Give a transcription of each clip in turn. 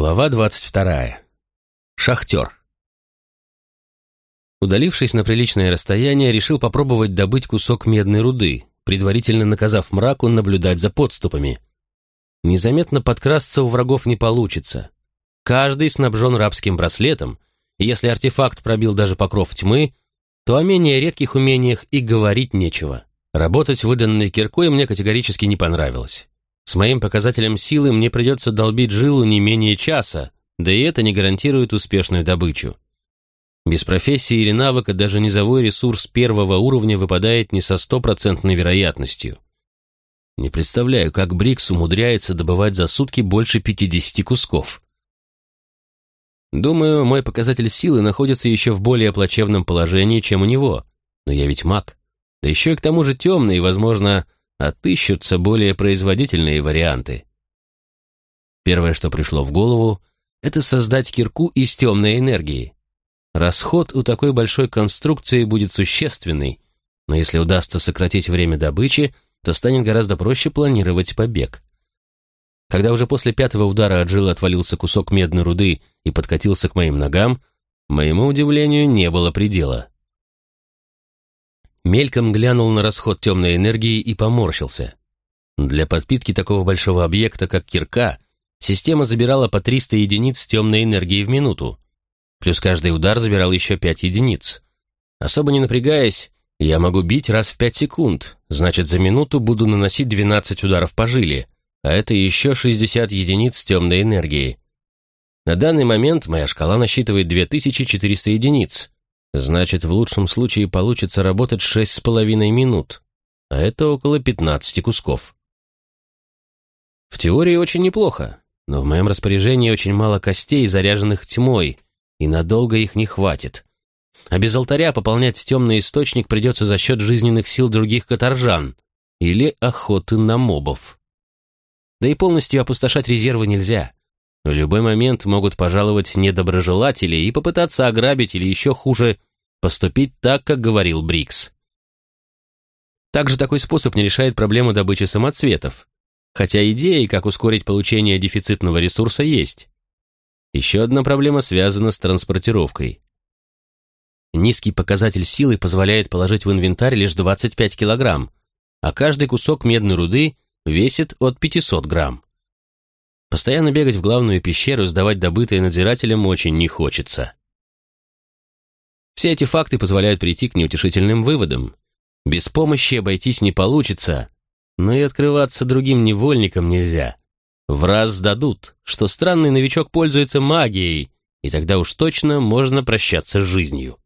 Глава 22. Шахтер. Удалившись на приличное расстояние, решил попробовать добыть кусок медной руды, предварительно наказав мраку наблюдать за подступами. Незаметно подкрасться у врагов не получится. Каждый снабжен рабским браслетом, и если артефакт пробил даже покров тьмы, то о менее редких умениях и говорить нечего. Работать выданной киркой мне категорически не понравилось. С моим показателем силы мне придется долбить жилу не менее часа, да и это не гарантирует успешную добычу. Без профессии или навыка даже низовой ресурс первого уровня выпадает не со стопроцентной вероятностью. Не представляю, как Брикс умудряется добывать за сутки больше 50 кусков. Думаю, мой показатель силы находится еще в более плачевном положении, чем у него. Но я ведь маг. Да еще и к тому же темный, и, возможно, отыщутся более производительные варианты. Первое, что пришло в голову, это создать кирку из темной энергии. Расход у такой большой конструкции будет существенный, но если удастся сократить время добычи, то станет гораздо проще планировать побег. Когда уже после пятого удара от жилы отвалился кусок медной руды и подкатился к моим ногам, моему удивлению не было предела. Мельком глянул на расход темной энергии и поморщился. Для подпитки такого большого объекта, как кирка, система забирала по 300 единиц темной энергии в минуту. Плюс каждый удар забирал еще 5 единиц. Особо не напрягаясь, я могу бить раз в 5 секунд, значит, за минуту буду наносить 12 ударов по жиле, а это еще 60 единиц темной энергии. На данный момент моя шкала насчитывает 2400 единиц, Значит, в лучшем случае получится работать шесть с половиной минут, а это около пятнадцати кусков. В теории очень неплохо, но в моем распоряжении очень мало костей, заряженных тьмой, и надолго их не хватит. А без алтаря пополнять темный источник придется за счет жизненных сил других каторжан или охоты на мобов. Да и полностью опустошать резервы нельзя. В любой момент могут пожаловать недоброжелатели и попытаться ограбить или еще хуже, поступить так, как говорил Брикс. Также такой способ не решает проблему добычи самоцветов, хотя идеи, как ускорить получение дефицитного ресурса, есть. Еще одна проблема связана с транспортировкой. Низкий показатель силы позволяет положить в инвентарь лишь 25 килограмм, а каждый кусок медной руды весит от 500 грамм. Постоянно бегать в главную пещеру и сдавать добытое надзирателям очень не хочется. Все эти факты позволяют прийти к неутешительным выводам. Без помощи обойтись не получится, но и открываться другим невольникам нельзя. В раз сдадут, что странный новичок пользуется магией, и тогда уж точно можно прощаться с жизнью.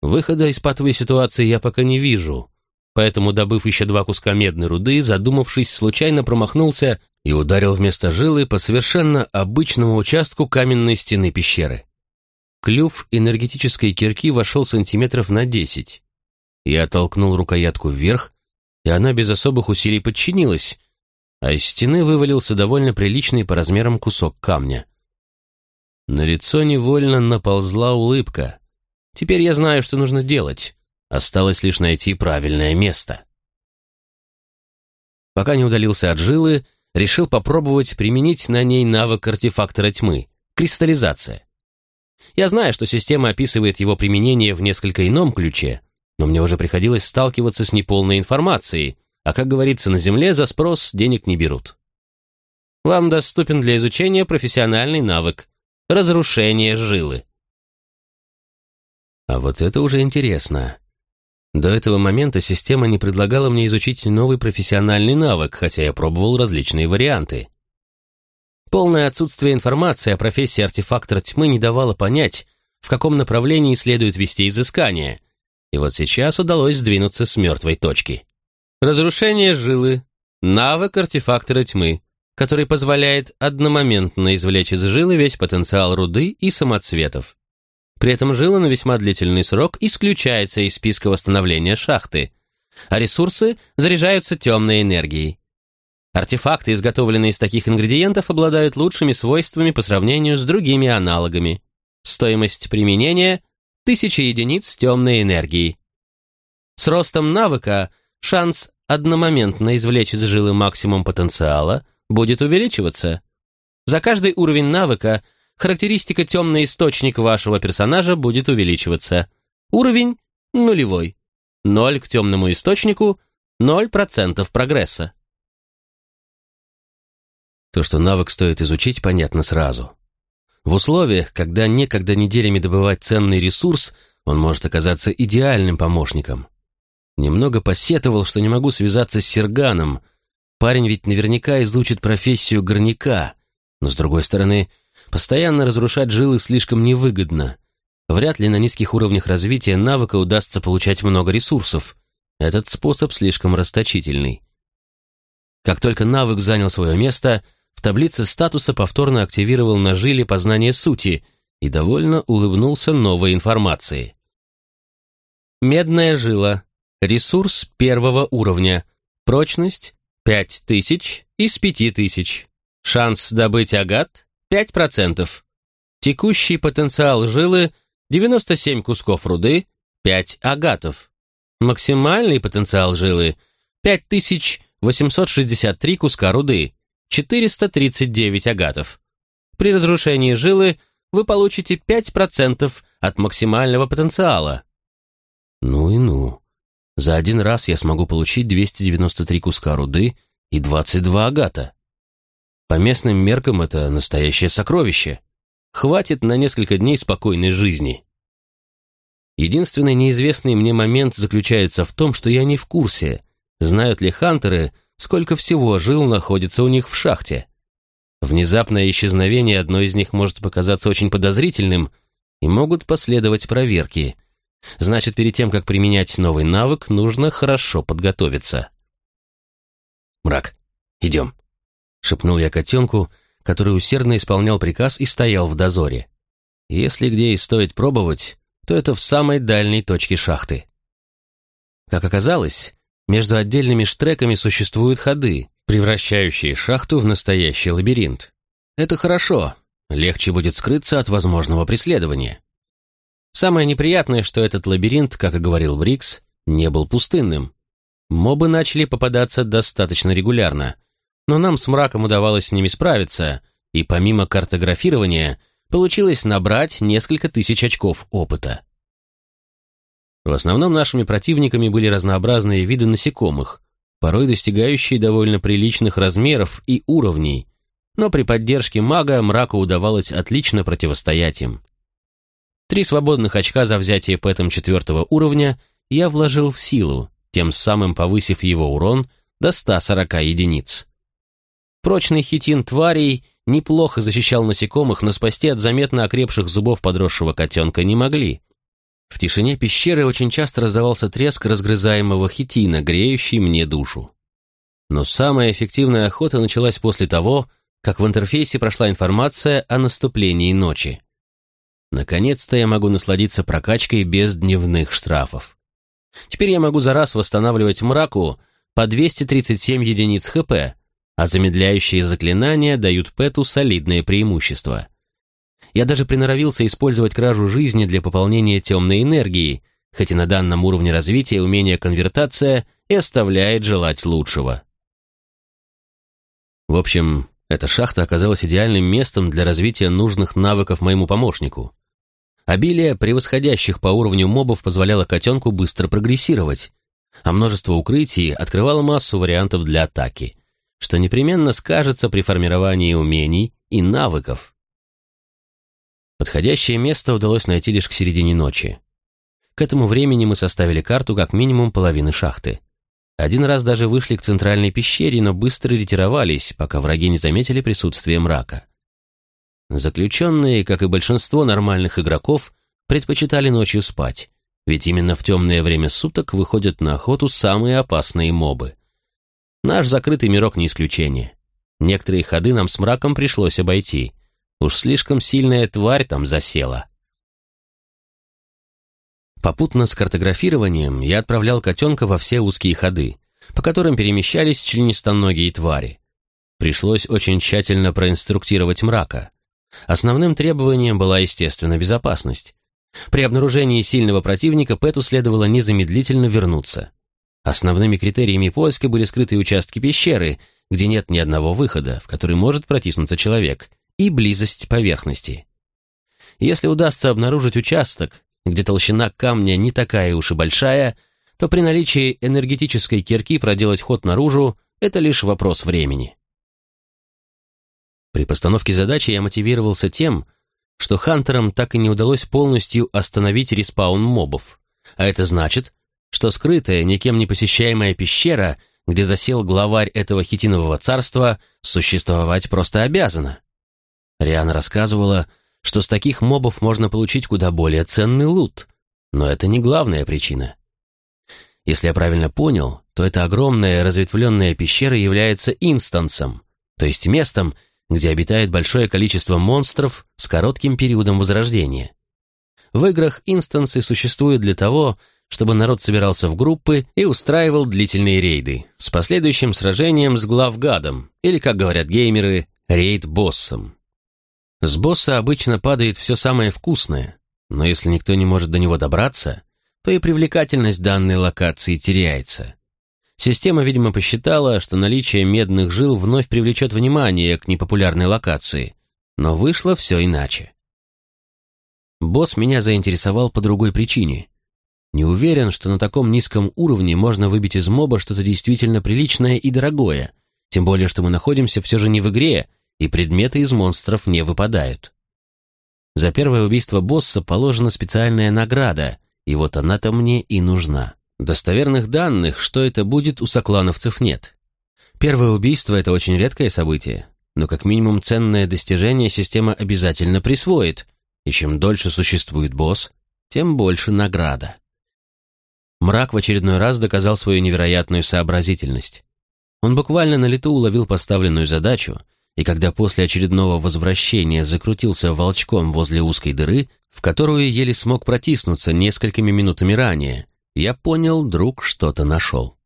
Выхода из патовой ситуации я пока не вижу, поэтому, добыв еще два куска медной руды, задумавшись, случайно промахнулся и ударил вместо жилы по совершенно обычному участку каменной стены пещеры. Клюв энергетической кирки вошел сантиметров на десять. Я оттолкнул рукоятку вверх, и она без особых усилий подчинилась, а из стены вывалился довольно приличный по размерам кусок камня. На лицо невольно наползла улыбка. Теперь я знаю, что нужно делать. Осталось лишь найти правильное место. Пока не удалился от жилы, решил попробовать применить на ней навык артефактора тьмы — кристаллизация. Я знаю, что система описывает его применение в несколько ином ключе, но мне уже приходилось сталкиваться с неполной информацией, а, как говорится, на Земле за спрос денег не берут. Вам доступен для изучения профессиональный навык — разрушение жилы. А вот это уже интересно. До этого момента система не предлагала мне изучить новый профессиональный навык, хотя я пробовал различные варианты. Полное отсутствие информации о профессии артефактора тьмы не давало понять, в каком направлении следует вести изыскание. И вот сейчас удалось сдвинуться с мертвой точки. Разрушение жилы. Навык артефактора тьмы, который позволяет одномоментно извлечь из жилы весь потенциал руды и самоцветов. При этом жила на весьма длительный срок исключается из списка восстановления шахты, а ресурсы заряжаются темной энергией. Артефакты, изготовленные из таких ингредиентов, обладают лучшими свойствами по сравнению с другими аналогами. Стоимость применения – 1000 единиц темной энергии. С ростом навыка шанс одномоментно извлечь из жилы максимум потенциала будет увеличиваться. За каждый уровень навыка характеристика темный источник вашего персонажа будет увеличиваться. Уровень нулевой. Ноль к темному источнику, ноль процентов прогресса. То, что навык стоит изучить, понятно сразу. В условиях, когда некогда неделями добывать ценный ресурс, он может оказаться идеальным помощником. Немного посетовал, что не могу связаться с Серганом. Парень ведь наверняка изучит профессию горняка. Но, с другой стороны, постоянно разрушать жилы слишком невыгодно. Вряд ли на низких уровнях развития навыка удастся получать много ресурсов. Этот способ слишком расточительный. Как только навык занял свое место, в таблице статуса повторно активировал на жиле познание сути и довольно улыбнулся новой информации. Медная жила. Ресурс первого уровня. Прочность 5000 из 5000. Шанс добыть агат 5%. Текущий потенциал жилы 97 кусков руды, 5 агатов. Максимальный потенциал жилы 5863 куска руды, 439 агатов. При разрушении жилы вы получите 5% от максимального потенциала. Ну и ну. За один раз я смогу получить 293 куска руды и 22 агата. По местным меркам это настоящее сокровище. Хватит на несколько дней спокойной жизни. Единственный неизвестный мне момент заключается в том, что я не в курсе, знают ли хантеры, сколько всего жил находится у них в шахте. Внезапное исчезновение одной из них может показаться очень подозрительным, и могут последовать проверки – Значит, перед тем, как применять новый навык, нужно хорошо подготовиться. «Мрак, идем», — шепнул я котенку, который усердно исполнял приказ и стоял в дозоре. Если где и стоит пробовать, то это в самой дальней точке шахты. Как оказалось, между отдельными штреками существуют ходы, превращающие шахту в настоящий лабиринт. Это хорошо, легче будет скрыться от возможного преследования. Самое неприятное, что этот лабиринт, как и говорил Брикс, не был пустынным. Мобы начали попадаться достаточно регулярно, но нам с мраком удавалось с ними справиться, и помимо картографирования получилось набрать несколько тысяч очков опыта. В основном нашими противниками были разнообразные виды насекомых, порой достигающие довольно приличных размеров и уровней, но при поддержке мага мраку удавалось отлично противостоять им. Три свободных очка за взятие пэтом четвертого уровня я вложил в силу, тем самым повысив его урон до 140 единиц. Прочный хитин тварей неплохо защищал насекомых, но спасти от заметно окрепших зубов подросшего котенка не могли. В тишине пещеры очень часто раздавался треск разгрызаемого хитина, греющий мне душу. Но самая эффективная охота началась после того, как в интерфейсе прошла информация о наступлении ночи. Наконец-то я могу насладиться прокачкой без дневных штрафов. Теперь я могу за раз восстанавливать мраку по 237 единиц ХП, а замедляющие заклинания дают Пэту солидное преимущество. Я даже приноровился использовать кражу жизни для пополнения темной энергии, хоть и на данном уровне развития умение конвертация и оставляет желать лучшего. В общем, эта шахта оказалась идеальным местом для развития нужных навыков моему помощнику. Обилие превосходящих по уровню мобов позволяло котенку быстро прогрессировать, а множество укрытий открывало массу вариантов для атаки, что непременно скажется при формировании умений и навыков. Подходящее место удалось найти лишь к середине ночи. К этому времени мы составили карту как минимум половины шахты. Один раз даже вышли к центральной пещере, но быстро ретировались, пока враги не заметили присутствие мрака. Заключенные, как и большинство нормальных игроков, предпочитали ночью спать, ведь именно в темное время суток выходят на охоту самые опасные мобы. Наш закрытый мирок не исключение. Некоторые ходы нам с мраком пришлось обойти. Уж слишком сильная тварь там засела. Попутно с картографированием я отправлял котенка во все узкие ходы, по которым перемещались членистоногие твари. Пришлось очень тщательно проинструктировать мрака. Основным требованием была, естественно, безопасность. При обнаружении сильного противника Пэту следовало незамедлительно вернуться. Основными критериями поиска были скрытые участки пещеры, где нет ни одного выхода, в который может протиснуться человек, и близость поверхности. Если удастся обнаружить участок, где толщина камня не такая уж и большая, то при наличии энергетической кирки проделать ход наружу – это лишь вопрос времени. При постановке задачи я мотивировался тем, что хантерам так и не удалось полностью остановить респаун мобов. А это значит, что скрытая, никем не посещаемая пещера, где засел главарь этого хитинового царства, существовать просто обязана. Риана рассказывала, что с таких мобов можно получить куда более ценный лут, но это не главная причина. Если я правильно понял, то эта огромная разветвленная пещера является инстансом, то есть местом, где обитает большое количество монстров с коротким периодом возрождения. В играх инстансы существуют для того, чтобы народ собирался в группы и устраивал длительные рейды с последующим сражением с главгадом, или, как говорят геймеры, рейд-боссом. С босса обычно падает все самое вкусное, но если никто не может до него добраться, то и привлекательность данной локации теряется. Система, видимо, посчитала, что наличие медных жил вновь привлечет внимание к непопулярной локации, но вышло все иначе. Босс меня заинтересовал по другой причине. Не уверен, что на таком низком уровне можно выбить из моба что-то действительно приличное и дорогое, тем более, что мы находимся все же не в игре, и предметы из монстров не выпадают. За первое убийство босса положена специальная награда, и вот она-то мне и нужна. Достоверных данных, что это будет, у соклановцев нет. Первое убийство — это очень редкое событие, но как минимум ценное достижение система обязательно присвоит, и чем дольше существует босс, тем больше награда. Мрак в очередной раз доказал свою невероятную сообразительность. Он буквально на лету уловил поставленную задачу, и когда после очередного возвращения закрутился волчком возле узкой дыры, в которую еле смог протиснуться несколькими минутами ранее, я понял, друг что-то нашел.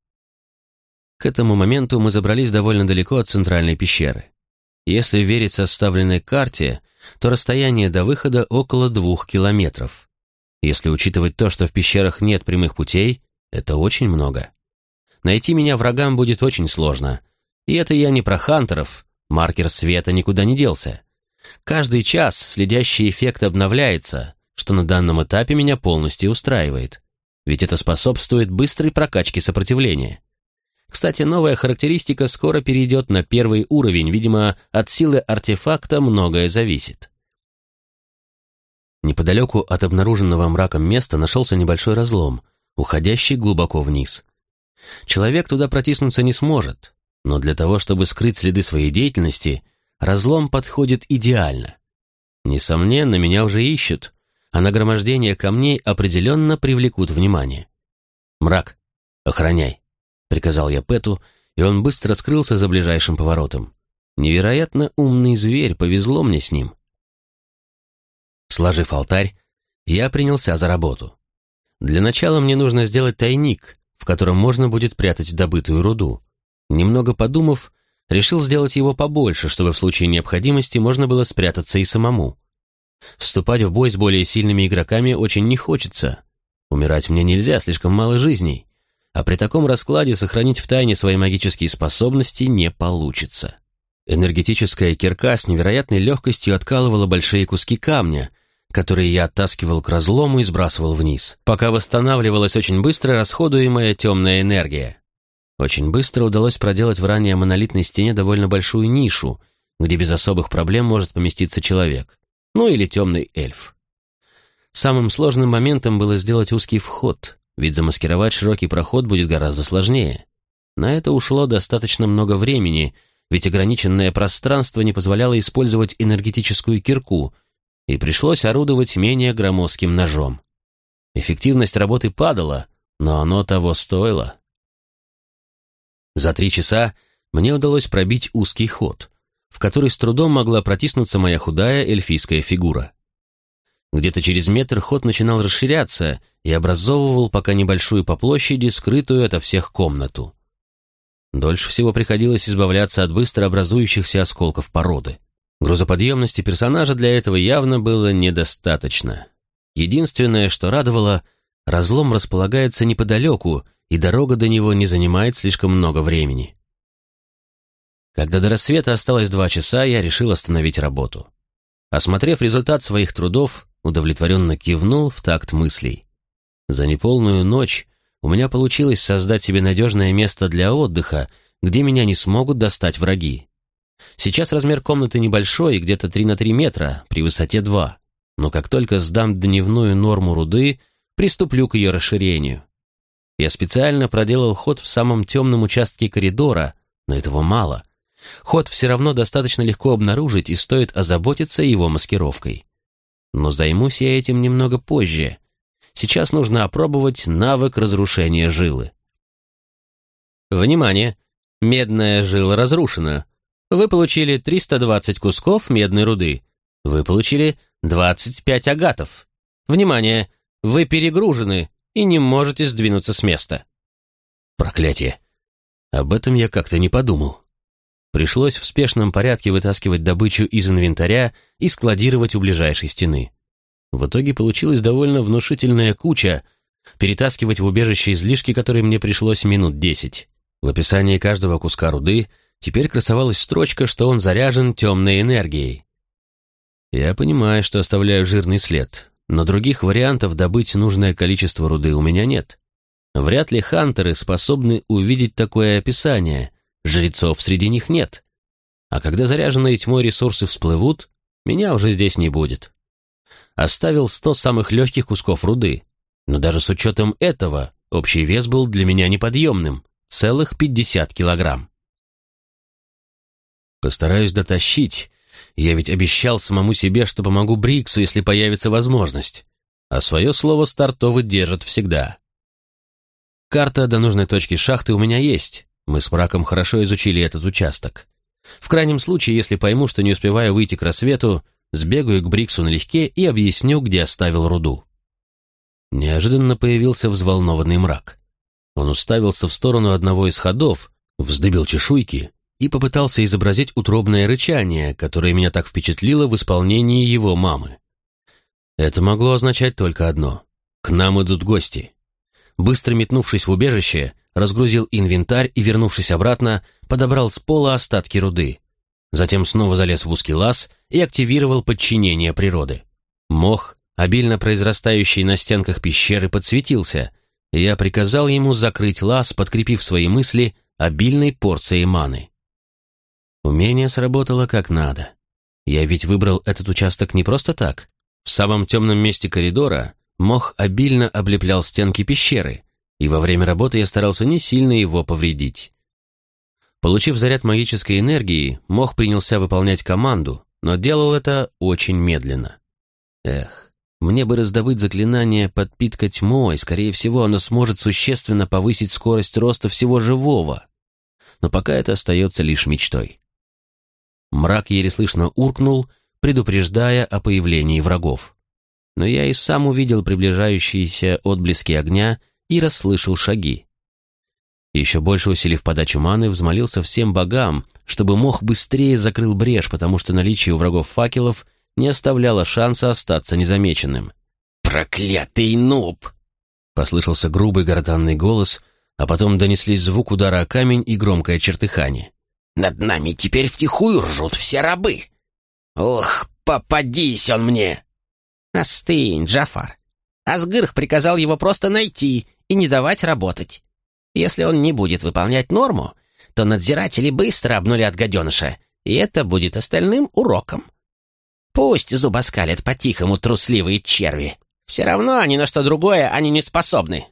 К этому моменту мы забрались довольно далеко от центральной пещеры. Если верить составленной карте, то расстояние до выхода около двух километров. Если учитывать то, что в пещерах нет прямых путей, это очень много. Найти меня врагам будет очень сложно. И это я не про хантеров, маркер света никуда не делся. Каждый час следящий эффект обновляется, что на данном этапе меня полностью устраивает ведь это способствует быстрой прокачке сопротивления. Кстати, новая характеристика скоро перейдет на первый уровень, видимо, от силы артефакта многое зависит. Неподалеку от обнаруженного мраком места нашелся небольшой разлом, уходящий глубоко вниз. Человек туда протиснуться не сможет, но для того, чтобы скрыть следы своей деятельности, разлом подходит идеально. Несомненно, меня уже ищут, а нагромождение камней определенно привлекут внимание. «Мрак, охраняй», — приказал я Пэту, и он быстро скрылся за ближайшим поворотом. Невероятно умный зверь, повезло мне с ним. Сложив алтарь, я принялся за работу. Для начала мне нужно сделать тайник, в котором можно будет прятать добытую руду. Немного подумав, решил сделать его побольше, чтобы в случае необходимости можно было спрятаться и самому. Вступать в бой с более сильными игроками очень не хочется. Умирать мне нельзя, слишком мало жизней. А при таком раскладе сохранить в тайне свои магические способности не получится. Энергетическая кирка с невероятной легкостью откалывала большие куски камня, которые я оттаскивал к разлому и сбрасывал вниз, пока восстанавливалась очень быстро расходуемая темная энергия. Очень быстро удалось проделать в ранее монолитной стене довольно большую нишу, где без особых проблем может поместиться человек ну или темный эльф. Самым сложным моментом было сделать узкий вход, ведь замаскировать широкий проход будет гораздо сложнее. На это ушло достаточно много времени, ведь ограниченное пространство не позволяло использовать энергетическую кирку, и пришлось орудовать менее громоздким ножом. Эффективность работы падала, но оно того стоило. За три часа мне удалось пробить узкий ход в который с трудом могла протиснуться моя худая эльфийская фигура. Где-то через метр ход начинал расширяться и образовывал пока небольшую по площади, скрытую ото всех комнату. Дольше всего приходилось избавляться от быстро образующихся осколков породы. Грузоподъемности персонажа для этого явно было недостаточно. Единственное, что радовало, разлом располагается неподалеку, и дорога до него не занимает слишком много времени. Когда до рассвета осталось два часа, я решил остановить работу. Осмотрев результат своих трудов, удовлетворенно кивнул в такт мыслей. За неполную ночь у меня получилось создать себе надежное место для отдыха, где меня не смогут достать враги. Сейчас размер комнаты небольшой, где-то 3 на 3 метра, при высоте 2. Но как только сдам дневную норму руды, приступлю к ее расширению. Я специально проделал ход в самом темном участке коридора, но этого мало. Ход все равно достаточно легко обнаружить, и стоит озаботиться его маскировкой. Но займусь я этим немного позже. Сейчас нужно опробовать навык разрушения жилы. Внимание! Медная жила разрушена. Вы получили 320 кусков медной руды. Вы получили 25 агатов. Внимание! Вы перегружены и не можете сдвинуться с места. Проклятие! Об этом я как-то не подумал. Пришлось в спешном порядке вытаскивать добычу из инвентаря и складировать у ближайшей стены. В итоге получилась довольно внушительная куча, перетаскивать в убежище излишки, которые мне пришлось минут десять. В описании каждого куска руды теперь красовалась строчка, что он заряжен темной энергией. Я понимаю, что оставляю жирный след, но других вариантов добыть нужное количество руды у меня нет. Вряд ли хантеры способны увидеть такое описание, жрецов среди них нет. А когда заряженные тьмой ресурсы всплывут, меня уже здесь не будет. Оставил сто самых легких кусков руды, но даже с учетом этого общий вес был для меня неподъемным, целых пятьдесят килограмм. Постараюсь дотащить, я ведь обещал самому себе, что помогу Бриксу, если появится возможность. А свое слово стартовый держит всегда. Карта до нужной точки шахты у меня есть. Мы с Мраком хорошо изучили этот участок. В крайнем случае, если пойму, что не успеваю выйти к рассвету, сбегаю к Бриксу налегке и объясню, где оставил руду. Неожиданно появился взволнованный мрак. Он уставился в сторону одного из ходов, вздыбил чешуйки и попытался изобразить утробное рычание, которое меня так впечатлило в исполнении его мамы. Это могло означать только одно. К нам идут гости. Быстро метнувшись в убежище, разгрузил инвентарь и, вернувшись обратно, подобрал с пола остатки руды. Затем снова залез в узкий лаз и активировал подчинение природы. Мох, обильно произрастающий на стенках пещеры, подсветился, и я приказал ему закрыть лаз, подкрепив свои мысли обильной порцией маны. Умение сработало как надо. Я ведь выбрал этот участок не просто так. В самом темном месте коридора мох обильно облеплял стенки пещеры, и во время работы я старался не сильно его повредить. Получив заряд магической энергии, мох принялся выполнять команду, но делал это очень медленно. Эх, мне бы раздобыть заклинание «Подпитка тьмой», скорее всего, оно сможет существенно повысить скорость роста всего живого. Но пока это остается лишь мечтой. Мрак еле слышно уркнул, предупреждая о появлении врагов. Но я и сам увидел приближающиеся отблески огня и расслышал шаги. Еще больше усилив подачу маны, взмолился всем богам, чтобы мох быстрее закрыл брешь, потому что наличие у врагов факелов не оставляло шанса остаться незамеченным. «Проклятый нуб!» — послышался грубый гортанный голос, а потом донеслись звук удара о камень и громкое чертыхание. Над нами теперь втихую ржут все рабы. Ох, попадись он мне!» «Остынь, Джафар. Асгырх приказал его просто найти и не давать работать. Если он не будет выполнять норму, то надзиратели быстро обнулят гаденыша, и это будет остальным уроком. Пусть зубоскалят по-тихому трусливые черви. Все равно ни на что другое они не способны».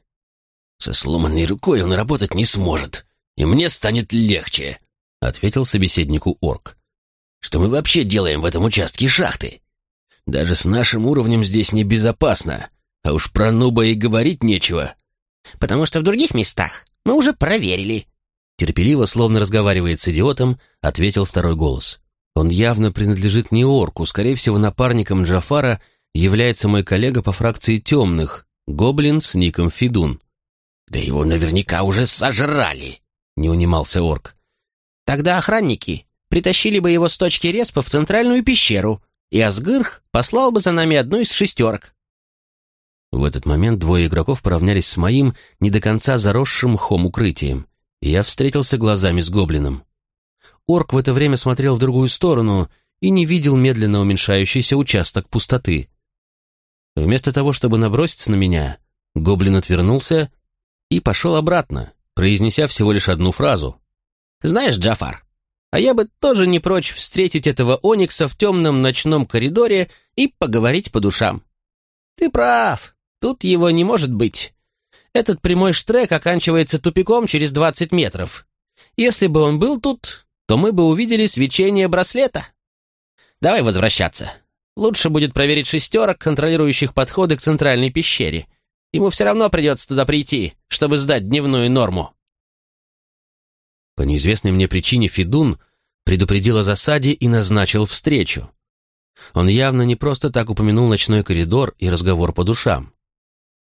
«Со сломанной рукой он работать не сможет, и мне станет легче», — ответил собеседнику орк. «Что мы вообще делаем в этом участке шахты? Даже с нашим уровнем здесь небезопасно, а уж про нуба и говорить нечего». «Потому что в других местах мы уже проверили». Терпеливо, словно разговаривает с идиотом, ответил второй голос. Он явно принадлежит не орку, скорее всего, напарником Джафара является мой коллега по фракции темных, гоблин с ником Фидун. «Да его наверняка уже сожрали», — не унимался орк. Тогда охранники притащили бы его с точки респа в центральную пещеру, и Асгырх послал бы за нами одну из шестерок. В этот момент двое игроков поравнялись с моим не до конца заросшим мхом укрытием, и я встретился глазами с гоблином. орк в это время смотрел в другую сторону и не видел медленно уменьшающийся участок пустоты. Вместо того, чтобы наброситься на меня, гоблин отвернулся и пошел обратно, произнеся всего лишь одну фразу. «Знаешь, Джафар, а я бы тоже не прочь встретить этого Оникса в темном ночном коридоре и поговорить по душам. Ты прав, тут его не может быть. Этот прямой штрек оканчивается тупиком через 20 метров. Если бы он был тут, то мы бы увидели свечение браслета. Давай возвращаться. Лучше будет проверить шестерок, контролирующих подходы к центральной пещере. Ему все равно придется туда прийти, чтобы сдать дневную норму. По неизвестной мне причине Федун предупредил о засаде и назначил встречу. Он явно не просто так упомянул ночной коридор и разговор по душам.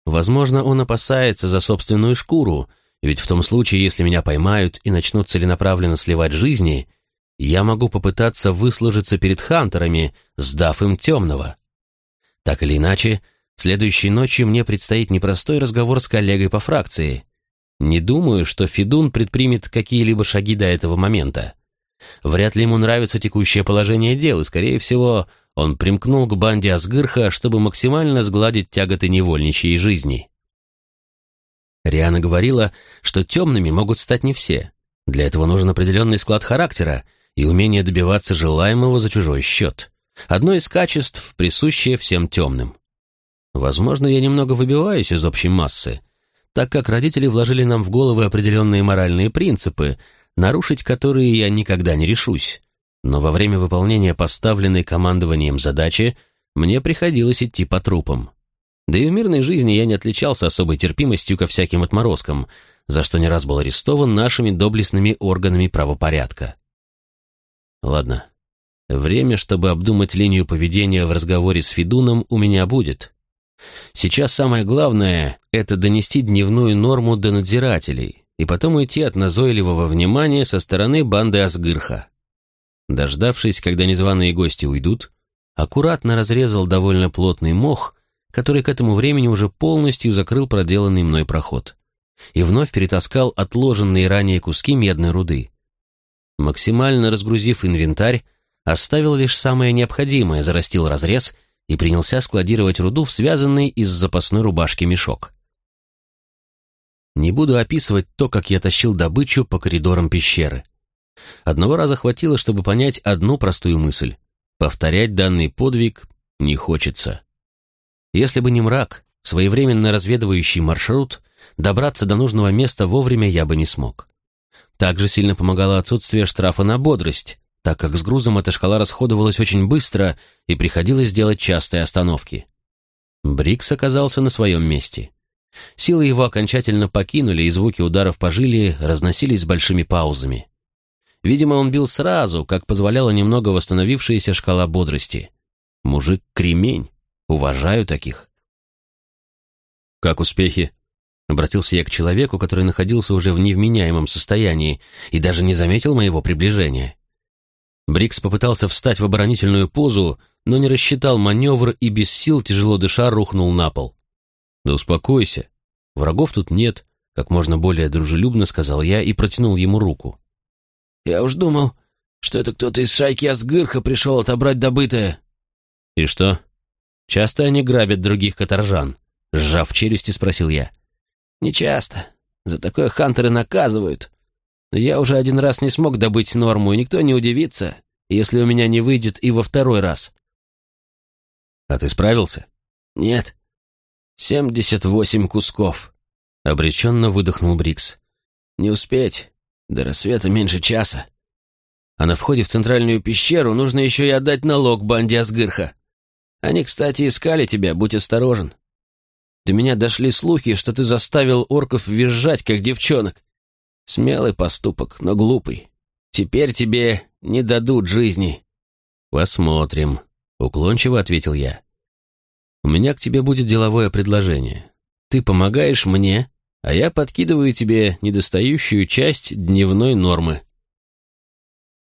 Возможно, он опасается за собственную шкуру, ведь в том случае, если меня поймают и начнут целенаправленно сливать жизни, я могу попытаться выслужиться перед хантерами, сдав им темного. Так или иначе, следующей ночью мне предстоит непростой разговор с коллегой по фракции. Не думаю, что Федун предпримет какие-либо шаги до этого момента. Вряд ли ему нравится текущее положение дел, и, скорее всего, он примкнул к банде Асгырха, чтобы максимально сгладить тяготы невольничьей жизни. Риана говорила, что темными могут стать не все. Для этого нужен определенный склад характера и умение добиваться желаемого за чужой счет. Одно из качеств, присущее всем темным. Возможно, я немного выбиваюсь из общей массы, так как родители вложили нам в головы определенные моральные принципы, нарушить которые я никогда не решусь но во время выполнения поставленной командованием задачи мне приходилось идти по трупам. Да и в мирной жизни я не отличался особой терпимостью ко всяким отморозкам, за что не раз был арестован нашими доблестными органами правопорядка. Ладно, время, чтобы обдумать линию поведения в разговоре с Федуном, у меня будет. Сейчас самое главное — это донести дневную норму до надзирателей и потом уйти от назойливого внимания со стороны банды Асгырха. Дождавшись, когда незваные гости уйдут, аккуратно разрезал довольно плотный мох, который к этому времени уже полностью закрыл проделанный мной проход, и вновь перетаскал отложенные ранее куски медной руды. Максимально разгрузив инвентарь, оставил лишь самое необходимое, зарастил разрез и принялся складировать руду в связанный из запасной рубашки мешок. Не буду описывать то, как я тащил добычу по коридорам пещеры. Одного раза хватило, чтобы понять одну простую мысль. Повторять данный подвиг не хочется. Если бы не мрак, своевременно разведывающий маршрут, добраться до нужного места вовремя я бы не смог. Также сильно помогало отсутствие штрафа на бодрость, так как с грузом эта шкала расходовалась очень быстро и приходилось делать частые остановки. Брикс оказался на своем месте. Силы его окончательно покинули, и звуки ударов по жиле разносились с большими паузами. Видимо, он бил сразу, как позволяла немного восстановившаяся шкала бодрости. Мужик кремень. Уважаю таких. «Как успехи?» Обратился я к человеку, который находился уже в невменяемом состоянии и даже не заметил моего приближения. Брикс попытался встать в оборонительную позу, но не рассчитал маневр и без сил, тяжело дыша, рухнул на пол. «Да успокойся. Врагов тут нет», — как можно более дружелюбно сказал я и протянул ему руку. Я уж думал, что это кто-то из шайки Асгырха пришел отобрать добытое». «И что? Часто они грабят других каторжан?» Сжав челюсти, спросил я. «Не часто. За такое хантеры наказывают. Но я уже один раз не смог добыть норму, и никто не удивится, если у меня не выйдет и во второй раз». «А ты справился?» «Нет. Семьдесят восемь кусков», — обреченно выдохнул Брикс. «Не успеть. До рассвета меньше часа. А на входе в центральную пещеру нужно еще и отдать налог банде Асгырха. Они, кстати, искали тебя, будь осторожен. До меня дошли слухи, что ты заставил орков визжать, как девчонок. Смелый поступок, но глупый. Теперь тебе не дадут жизни. Посмотрим, уклончиво ответил я. У меня к тебе будет деловое предложение. Ты помогаешь мне, а я подкидываю тебе недостающую часть дневной нормы».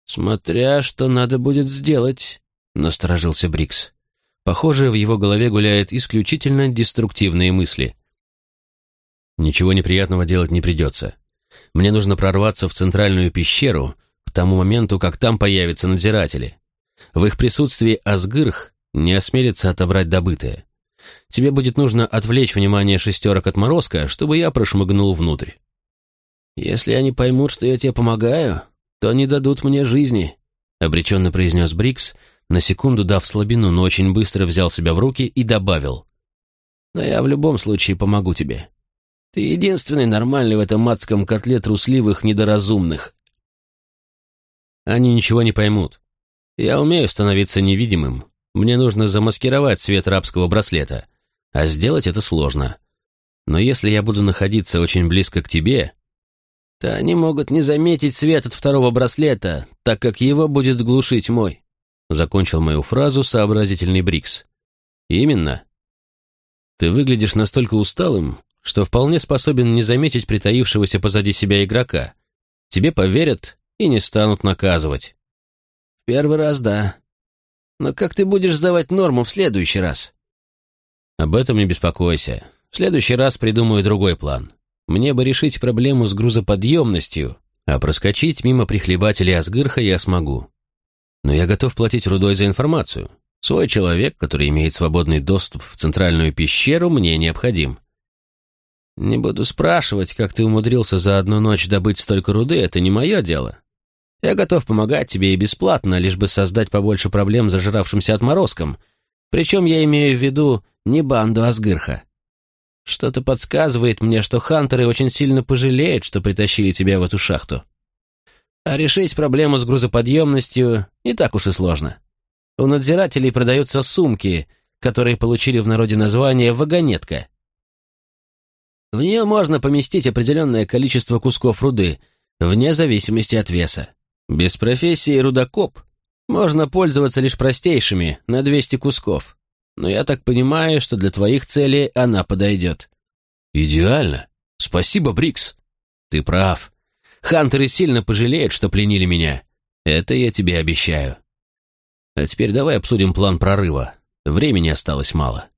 «Смотря что надо будет сделать», — насторожился Брикс. Похоже, в его голове гуляют исключительно деструктивные мысли. «Ничего неприятного делать не придется. Мне нужно прорваться в центральную пещеру, к тому моменту, как там появятся надзиратели. В их присутствии Асгырх не осмелится отобрать добытое. Тебе будет нужно отвлечь внимание шестерок отморозка, чтобы я прошмыгнул внутрь. Если они поймут, что я тебе помогаю, то они дадут мне жизни, обреченно произнес Брикс, на секунду дав слабину, но очень быстро взял себя в руки и добавил. Но я в любом случае помогу тебе. Ты единственный нормальный в этом адском котле трусливых недоразумных. Они ничего не поймут. Я умею становиться невидимым. Мне нужно замаскировать свет рабского браслета, а сделать это сложно. Но если я буду находиться очень близко к тебе, то они могут не заметить свет от второго браслета, так как его будет глушить мой. Закончил мою фразу сообразительный Брикс. Именно. Ты выглядишь настолько усталым, что вполне способен не заметить притаившегося позади себя игрока. Тебе поверят и не станут наказывать. Первый раз, да. Но как ты будешь сдавать норму в следующий раз? Об этом не беспокойся. В следующий раз придумаю другой план. Мне бы решить проблему с грузоподъемностью, а проскочить мимо прихлебателей Асгырха я смогу. Но я готов платить рудой за информацию. Свой человек, который имеет свободный доступ в центральную пещеру, мне необходим. Не буду спрашивать, как ты умудрился за одну ночь добыть столько руды, это не мое дело. Я готов помогать тебе и бесплатно, лишь бы создать побольше проблем зажравшимся отморозкам. Причем я имею в виду не банду Асгырха. Что-то подсказывает мне, что хантеры очень сильно пожалеют, что притащили тебя в эту шахту. А решить проблему с грузоподъемностью не так уж и сложно. У надзирателей продаются сумки, которые получили в народе название «вагонетка». В нее можно поместить определенное количество кусков руды, вне зависимости от веса. Без профессии рудокоп можно пользоваться лишь простейшими, на 200 кусков. Но я так понимаю, что для твоих целей она подойдет. Идеально. Спасибо, Брикс. Ты прав. Хантеры сильно пожалеют, что пленили меня. Это я тебе обещаю. А теперь давай обсудим план прорыва. Времени осталось мало.